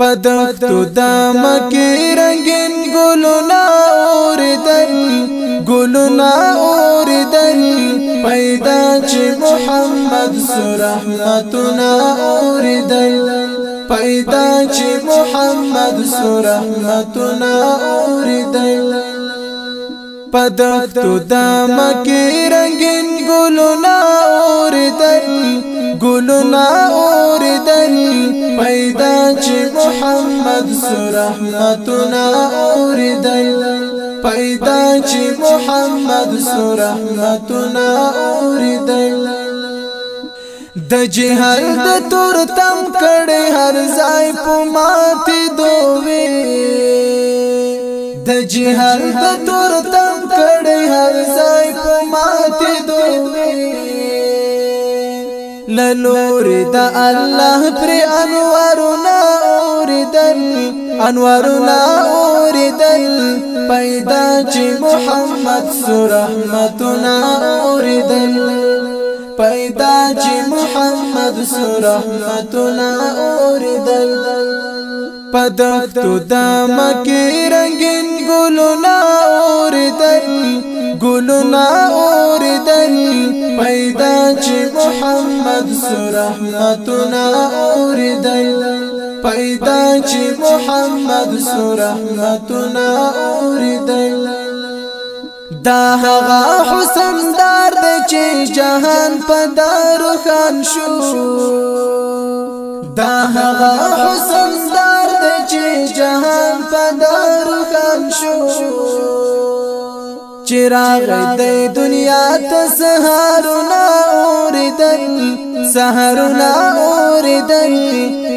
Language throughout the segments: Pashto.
پدختو دامکی رنگین گلونا اوردل گلونا اوردل پیدا چی محمد سرحمتنا اوردل پیدا چی محمد سرحمتنا اوردل پدختو دامکی رنگین گلونا اوردل ګلونا اوریدل پیدا چې محمد سو رحمتنا اوریدل پیدا چې محمد سو رحمتنا اوریدل د جهان د تور تم کړي هر ځای په ماتې دوی د جهان د تور تم کړي هر ځای په ماتې دوی لنور د الله پر انوار نا اوردل انوار نا اوردل پیدا چې محمد سور رحمت نا اوردل پیدا چې محمد سور رحمت نا اوردل پدختو د مکه رنگین ګلو نا اوردل گلونا اوریدل پیدا چې محمد سو رحمتنا اوریدل پیدا چې محمد سو رحمتنا اوریدل دا هغه حسن دار دی چې جهان په دارو خان شو دا هغه حسن دار چراغ د دنیا ته سهارونه اوریدل سهارونه اوریدل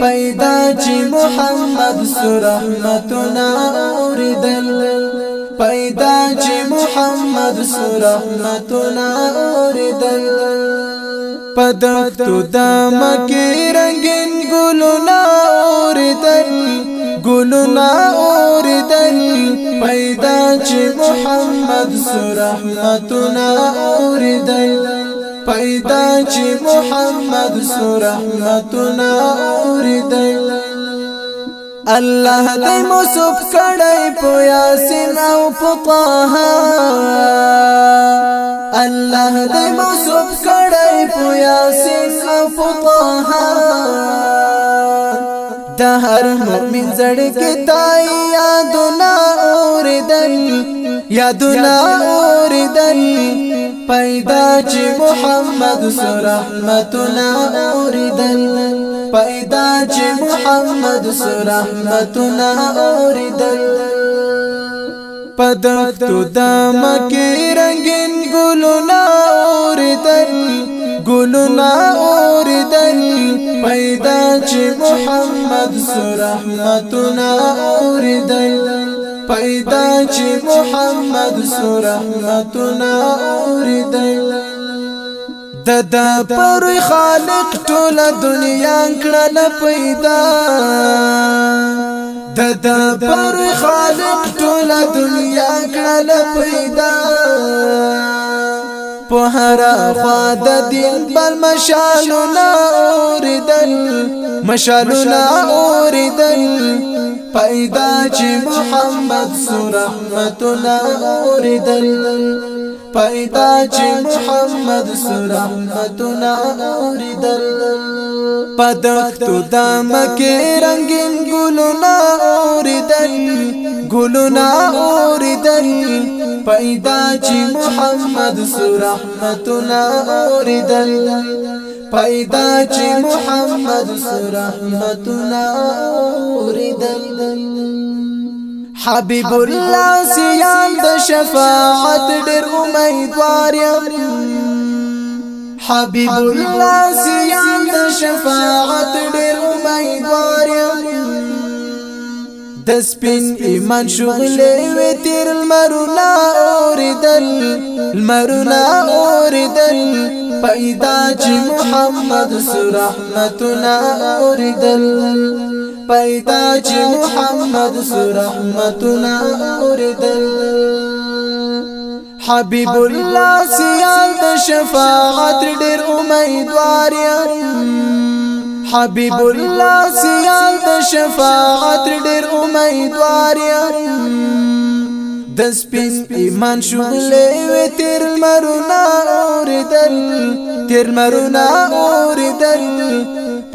پیدا چې محمد سرحمتونه اوریدل پیدا چې محمد سرحمتونه اوریدل پدختو د مکه رنگین ګلونه اوریدل ګلونه اوریدل پیدا چې محمد سو رحمتونه اوریدل پیدا چې محمد سو رحمتونه اوریدل الله دې موسف کړي په یاسین او فطه الله دې موسف کړي په یاسین او فطه هر مؤمن زړه کې دای یادونه اوریدل یادونه اوریدل پیدا چې محمد سره رحمتونه اوریدل پیدا چې محمد سره رحمتونه اوریدل پدغتو د مکه رنگین ګلونه اوریدل گلونا دل پیدا چې محمد سرحمتنا رحمتنا دل پیدا چې محمد سرحمتنا رحمتنا دل د پر خالق ټول دنیا کړه پیدا د د پر خالق ټول دنیا کړه پیدا په هر خوا د دین بل مشالو نا اوریدل مشالو نا اوریدل پیدا چې محمد سور رحمت نا اوریدل پیدا چې محمد سور رحمت نا اوریدل پدختو د مکه رنگین ګلو نا اوریدل ګلو نا اوریدل پیدا چی محمد سور رحمتنا اوریدل پیدا چی محمد سور رحمتنا اوریدل حبیب الله سیان د شفاعت در امیدوار یم حبیب الله سیان د شفاعت در امیدوار یم د إيمان ایمان شغلې وې تیر المرونا اوردل المرونا اوردل پیدا چې محمد سرحمتنا اوردل اوریدل پیدا محمد سرحمتنا اوردل اوریدل حبیب الله سیال د شفاعت ډېر امیدوار حبيب الله سيال د شفاعت ډیر امیدوار یم د سپین ایمان شغلې و تیر مرونا اوردل تیر مرونا اوردل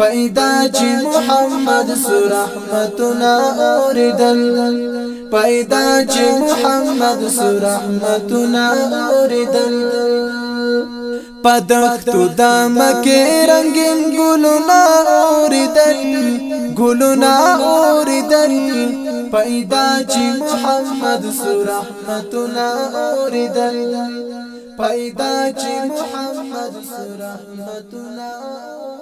پیدا چې محمد سور رحمتنا اوردل پیدا چې محمد سور رحمتنا اوردل پدختو د مکه رنگین ګلونا اوریدل ګلونا اوریدل پیدا چې محمد سور رحمتنا اوریدل پیدا چې محمد سور رحمتنا